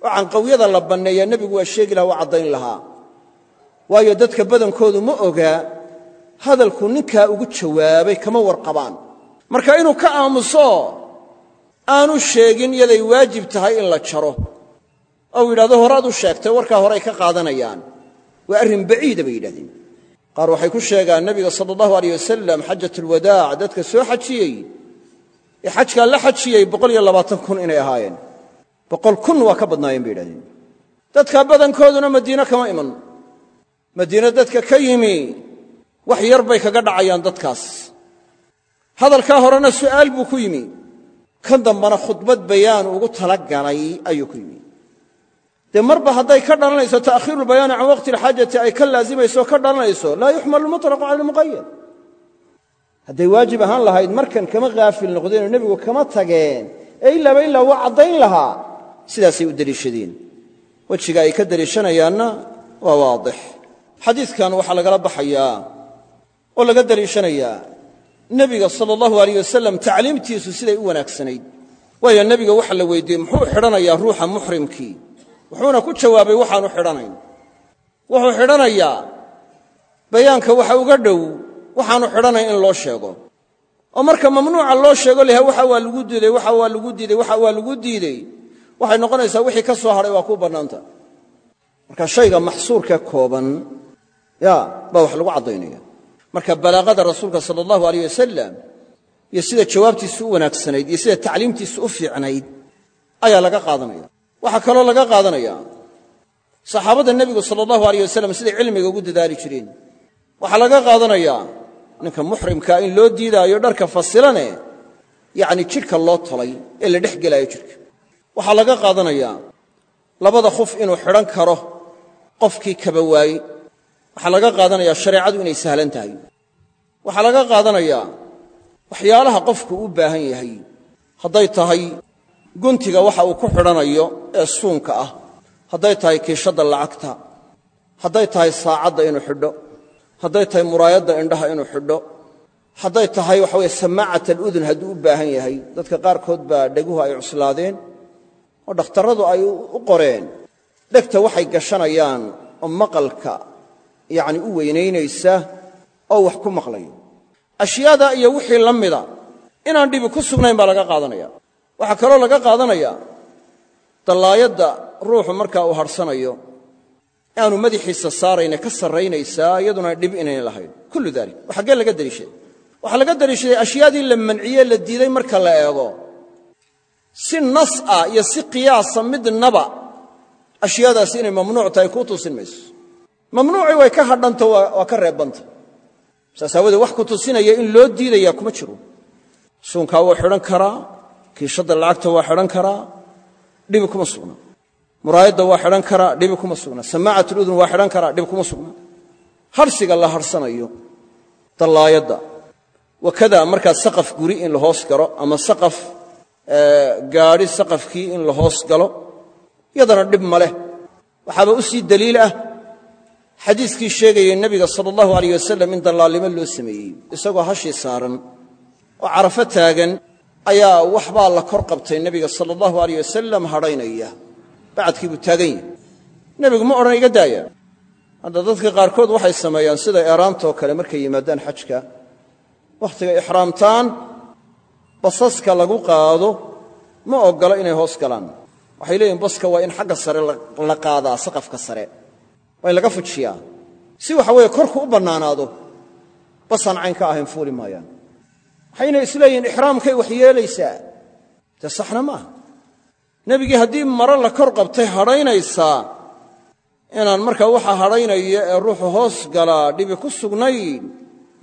Oo canqawyada la banneeyaa nebigu waa sheegi laha waa caddayn lahaa. Waayo dadka badankoodu ma ogaa hadalku ninkaa ugu jawaabay kama warqabaan. Marka inuu ka aamuso aanu sheegin yaday waajib tahay in la jaro. Ou yidhahdo horaad u sheegtay warkaa horay ka qaadanayaan. Waa arrin baciida bay yidhahdeen. Qaar waxay ku sheegaan nebiga sala allahu aleyh wasalam xajatulwadaac dadka soo xajiyey. Ee xajkaa la xajiyey kun inay ahaayeen. Boqol kun waa ka badnaayeen bay yidhahdeen. Dadka badankooduna madiine kama iman. Madiine dadka ka yimi wax yar bay kaga dhacayaan dadkaas. Hadalkaa horena su'aal buu ku yimi kan dambana khudbad bayaan ugu tala galay ayuu ku yimi. Dee marba hadday ka dhalanayso ta'khiiru lbayaani can waqti alxaajati ay ka laazimayso o ka dhalanayso laa yuxmalu lmutlaqu cala almuqayad hadday waajib ahaan lahayd markan kama haafil noqdeenoo nebigu kama tageen ee ilaaba ilaa waa caddayn lahaa sidaasay u deliishadeen. Wejiga ay ka deliishanayaanna waa waadix. Xadiidkan waxaa lagala baxayaa oo laga deliishanayaa nebiga sala allahu alayh wasalam tacliimtiisu siday u wanaagsanayd. Waayo nebiga waxa la weydiiyey muxuu xidhanayaa ruuxa muxrimkii? Wuxuuna ku jawaabay waxaanu xidhanayn. Wuxuu xidhanayaa bayaanka waxa uga dhow waxaanu xidhanayn in loo sheego. Oo marka mamnuuca loo sheego laha waxa waa lagu diiday waxa waa lagu diiday waxa waa lagu diidey waxay noqonaysaa wixii ka soo hadhay waa kuu bannaanta. Marka shayga maxsuurka kooban ya baa wax lagu caddaynaya marka balaaqada rasuulka sala allahu aleyh wasalam iyo sida jawaabtiisu u wanaagsanayd iyo sida tacliimtiisu u fiicnayd ayaa laga qaadanaya. Waxaa kaloo laga qaadanaya saxaabadda nebigu sala allahu aleyh wasalam siday cilmiga ugu dadaali jireen. Waxaa laga qaadanayaa ninka muxrimkaa in loo diidaayo dharka fasilane yacni jidhka loo tolay ee la dhex gelaayo jidhka. Waxaa laga qaadanayaa labada khuf inuu xidhan karo qofkii kaba waaye waxaa laga qaadanayaa shareecadu inay sahlan tahay. Waxaa laga qaadanayaa waxyaalaha qofku u baahan yahay. Hadday tahay guntiga waxa uu ku xidhanayo ee suunka ah. Hadday tahay kiishadda lacagta. Hadday tahay saacadda inuu xidho. Hadday tahay muraayadda indhaha inuu xidho. Hadday tahay waxa weye samaacat aludun hadduu u baahan yahay. Dadka qaarkood baa dheguhu ay cuslaadeen oo dhakhtarradu ay u qoreen. Dhegta waxay gashanayaan oo maqalka yacni u weynaynaysa oo wax ku maqlayo. Ashyaada iyo wixii la mida inaan dhibi ku sugnayn baa laga qaadanaya. Waxaa kaloo laga qaadanaya dallaayadda ruuxu markaa uu harhsanayo aanu madaxiisa saarayne ka sarraynaysaa iyaduna dhib inayn lahayn. Kullu dalik waa xaggee laga deliishaday waxaa laga deliishaday ashyaadii la manciye la diiday marka la eego. Si nas ah iyo si qiyaasa midnaba ashyaadaasi inay mamnuuc tahay kuu tusin mayso mamnuucii way ka hadhanta waa ka reebbanta saas aawoodee wax ku tusinaya in loo diidayaa kuma jiro. Suunkaa waa xidhan karaa kiishadda lacagta waa xidhan karaa dhibi kuma sugna. Muraayadda waa xidhan karaa dhibi kuma sugna. Samaacat uludun waa xidhan karaa dhib kuma sugna. Harsiga la harsanayo dallaayadda. Wakada markaa saqaf guri in la hoos galo ama saqaf gaadhi saqafkii in la hoos galo yadana dhib ma leh. Waxaaba u sii xadiiskii sheegayay nebiga sala allahu alayh wasalam in dallaalnimo loo sameeyey. Isagoo hashii saaran oo carafo taagan ayaa waxbaa la kor qabtay nebiga sala allahu alayh wasalam hadhaynaya. Bacadkii buu taagan yahay. Nebigu ma odhan iga daaya. Hadda dadka qaarkood waxay sameeyaan sida eeraantoo kale markay yimaadaan xajka. Wakhtiga ixraamtaan basaska lagu qaado ma oggola inay hoos galaan. Waxay leeyihiin baska waa in xagga sare la qaadaa saqafka sare waa in laga fujiyaa. Si waxa weeye korku u bannaanaado basaan cayn ka ahayn fuuli maayaan. Waxayna isleeyihiin ixraamkay wax yeelaysaa. Dee saxna maaha nebigii haddii maro la kor qabtay hadhaynaysaa. Inaan markaa waxa hadhaynaya ee ruuxu hoos galaa dhibi ku sugnayn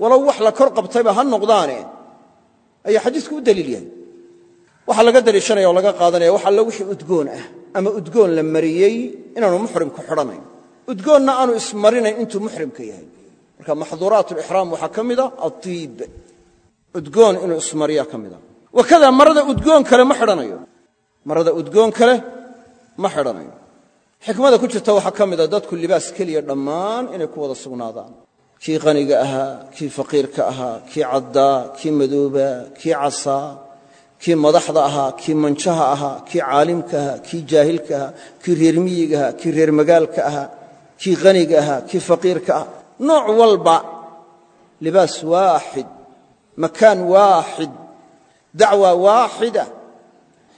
walow wax la kor qabtayba ha noqdaane ayaa xadiisku u daliil yahay. Waxaa laga daliishanaya oo laga qaadanaya wax alla wixii udgoon ah ama udgoon la mariyey inaanu muxrimku xidhanayn udgoonna aanu ismarinayn intuu muxrimka yahay. Marka maxduuraat lixraam waxaa ka mida aiib udgoon inuu ismariyaa ka mida wakada marada udgoon kale ma xidhanayo. Marada udgoon kale ma xidhanayo. Xikmada ku jirta waxaa ka mida dadku libaas keliya dhammaan inay ku wada sugnaadaan. Kii qaniga ahaa kii faqiirka ahaa kii caddaa kii madooba kii casaa kii madaxda ahaa kii manjaha ahaa kii caalimka ahaa kii jaahilka ahaa ahaa kii qaniga ahaa kii faqiirka ahaa nooc walba libaas waaxid makaan waaxid dacwa waaxida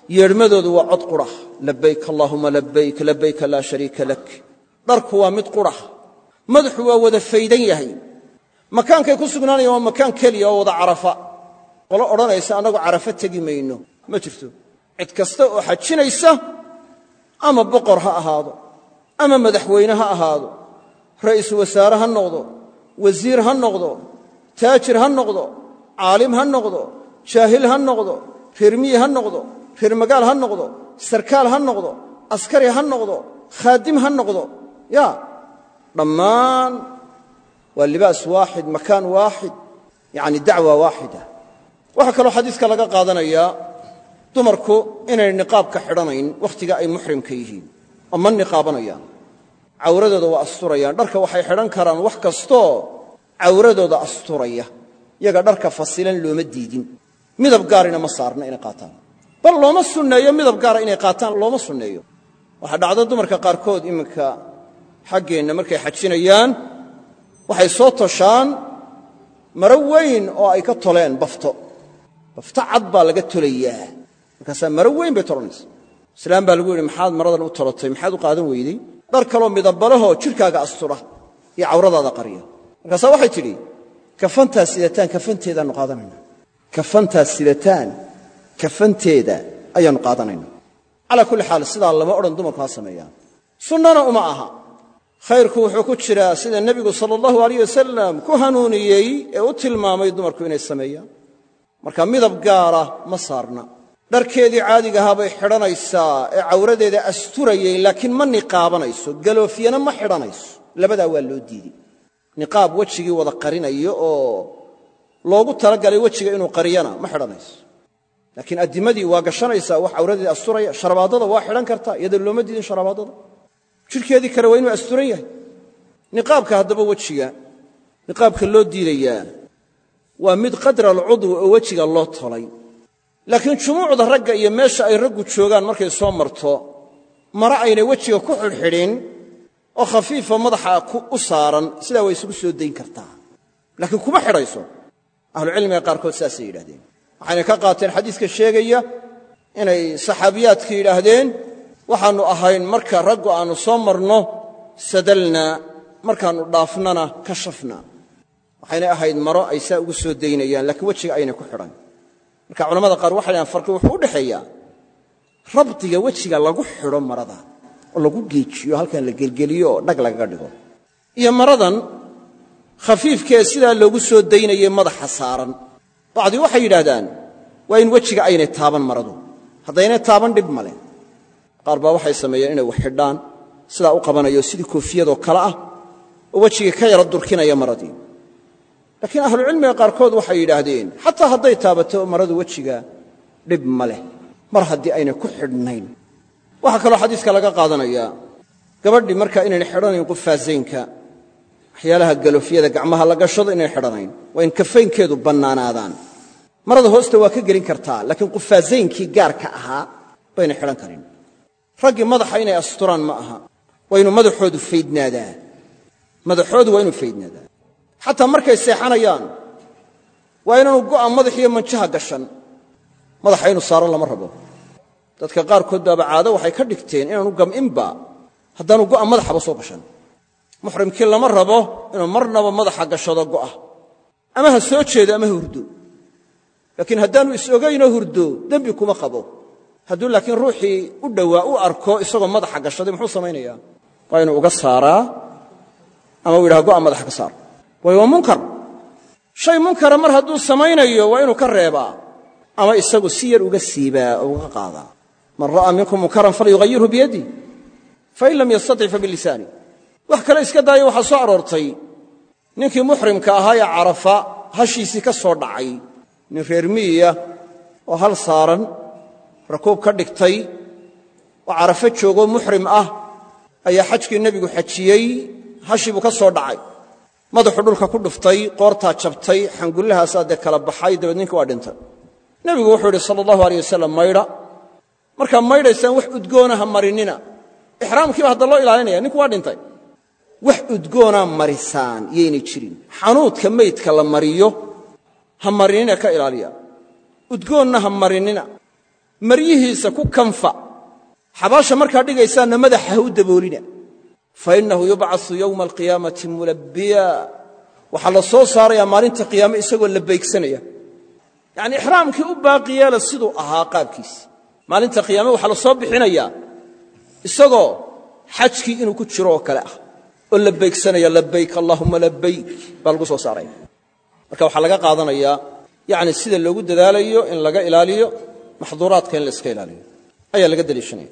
yeedhmadoodu waa cod qurah. Labayk allaahuma labayk labayka laa shariika lak. Dharku waa mid qurah. Madaxu waa wada faydan yahay. Makaankay ku sugnaanayaan waa makaan keliya oo wada carafa. Qolo odhanaysa annagu carafo tegi mayno. Ma jirto. Cid kasta oo xajinaysa ama boqor ha ahaado ama madaxweyne ha ahaado ra'iisul wasaare ha noqdo wasiir ha noqdo taajir ha noqdo caalim ha noqdo jaahil ha noqdo reermiyi ha noqdo reer magaal ha noqdo sarkaal ha noqdo askari ha noqdo khaadim ha noqdo. Ya dhammaan waa libaas waaxid makaan waaxid yani dacwa waaxida. Waxaa kaloo xadiiska laga qaadanayaa dumarku inay niqaabka xidhanayn wakhtiga ay muxrimka yihiin oo ma niqaabanayaan cawradooda waa asturayaan. Dharka waxay xidhan karaan wax kastoo cawradooda asturaya. Yaga dharka fasilan looma diidin. Midab gaarina ma saarna inay qaataan. Bal looma sunneeyo midab gaara inay qaataan looma sunneeyo. Waxaa dhacda dumarka qaarkood iminka xaggeenna markay xajinayaan waxay soo toshaan maro weyn oo ay ka toleen bafto. Bafto cad baa laga tolayaa. Markaasaa maro weyn bay tolanaysa islaam baa lagu yidhi maxaad maradan u tolatay maxaad u qaadan weydey dhar kaloo midabalahoo jidhkaaga astura iyo cawradaada qariya. Markaasaa waxay tidhi kafantaas sidataan kafanteedaannu qaadanayna kafantaas sidataan kafanteeda ayaannu qaadanayna calaa kulli xaal sidaa lama odhan dumarku ha sameeyaan. Sunnana uma aha. Khayrku wuxuu ku jiraa sida nebigu sala allahu alayh wasalam ku hanuuniyey ee u tilmaamay dumarku inay sameeyaan. Marka midab gaara ma saarna dharkeedii caadiga ahaa bay xidhanaysaa ee cawradeeda asturayay laakiin ma niqaabanayso galoofyana ma xidhanayso. Labadaa waa loo diiday niqaab wejigii wada qarinayo oo loogu talagalay wejiga inuu qariyana ma xidhanayso. Laakiin addimadii waa gashanaysaa wax cawradeeda asturaya sharabaadada waa xidhan kartaa iyadoo looma diidin sharabaadada. Jidhkeedii kale waa inuu asturan yahay. Niqaabka haddaba wejiga niqaabka loo diidayaa waa mid qadra alcudwi oo wejiga loo tolay laakiin jumuucda ragga iyo meesha ay raggu joogaan markay soo marto mare aynay wejiga ku xidhxidhin oo khafiifa madaxa u saaran sidaa way isugu soo dayn kartaa. Laakiin kuma xidhayso. Ahlucilmiga qaarkood saasay yidhahdeen waxayna ka qaateen xadiiska sheegaya inay saxaabiyaadka yidhaahdeen waxaannu ahayn marka raggu aannu soo marno sadalnaa markaannu dhaafnana kashafna. Waxaynay ahayd maro ay saa ugu soo daynayaan laakiin wejiga aynay ku xidhan marka culamada qaar waxay dhahaan farqi wuxuu u dhexeeyaa rabdiga wejiga lagu xidho marada oo lagu geejiyo halkan la gelgeliyo oo dhag lagaga dhigo. Iyo maradan khafiifkee sidaa loogu soo daynayay madaxa saaran. Bacdii waxay yidhaahdaan waa in wejiga aynay taaban maradu. Haddaynay taaban dhib male qaar baa waxay sameeyeen inay wax xidhaan sidaa u qabanayo sidii koofiyadoo kale ah oo wejigii ka yara durkinaya maradii laakiin ahlucilmiga qaarkood waxay yidhaahdeen xataa hadday taabato maradu wejiga dhib ma leh. Mar haddii aynay ku xidhnayn. Waxaa kaloo xadiiska laga qaadanayaa gabadhii markaa inayna xidhanayn qufaasaynka waxyaalaha galoofyada gacmaha la gashado inayna xidhanayn waa in kafaynkeedu bannaanaadaan. Marada hoosta waa ka gelin kartaa laakiin qufaasaynkii gaarka ahaa bayna xidhan karin. Raggii madaxa inay asturaan ma aha waa madaxoodu faydnaadaa madaxoodu waa inuu faydnaadaa xataa markay seexanayaan waa inaanu go'a madaxiyo manjaha gashan. Madaxa inuu saaro lama rabo. Dadka qaarkood baaba caado waxay ka dhigteen inaanu gam'inba haddaanu go'a madaxaba soo gashan. Muxrimkii lama rabo inuu marnaba madaxa gashado go'a ama ha soo jeedo ama ha hurdo. Laakiin haddaanu is-ogaynoo hurdo dembi kuma qabo. Hadduu laakiin ruuxii u dhowaa u arko isagoo madaxa gashaday muxuu samaynayaa waa inuu uga saaraa ama uu yidhaha go'a madaxa ka saar waayo waa munkar. Shay munkara mar hadduu samaynayo waa inuu ka reebaa ama isagu si yar uga siibaa oo uga qaadaa. Man ra'aa minkum munkaran falyughayirhu biyadih fain lam yastatic fabilisaani wax kale iska daaya waxaa soo aroortay. Ninkii muxrimka ahaa ee carafa hashiisii ka soo dhacay. Nin reer miyiya oo hal saaran rakuub ka dhigtay oo carafo joogoo muxrim ah ayaa xajkii nebigu xajiyey hashii buu ka soo dhacay madaxu dhulka ku dhuftay qoortaa jabtay xangullahaasaa dee kala baxay dabeed ninkii waa dhintay. Nebigu wuxuu yidhi sala allahu aleyh wasalam maydha markaa maydhaysaan wax udgoona ha marinina. Ixraamkiiba hadda loo ilaalinaya ninku waa dhintay. Wax udgoonaa marisaan yaynay jirin. Xanuudka meydka la mariyo ha marinina ka ilaaliya. Udgoonna ha marinina. Maryihiisa ku kanfa. Xabaasha markaa dhigaysaanna madaxa ha u daboolina fa innahu yubcasu yowma alqiyaamati mulabbiya waxaa la soo saarayaa maalinta qiyaame isagoo la baygsanaya yacnii ixraamkii u baaqi yeela siduu ahaa qaabkiisi maalinta qiyaame waxaa la soo bixinayaa isagoo xajkii inuu ku jiro oo kale ah oo la baygsanaya labayk allaahumma labayk baa lagu soo saaraya marka waxaa laga qaadanayaa yacni sida loogu dadaalayo in laga ilaaliyo maxduuraadka in la iska ilaaliyo ayaa laga deliishanaya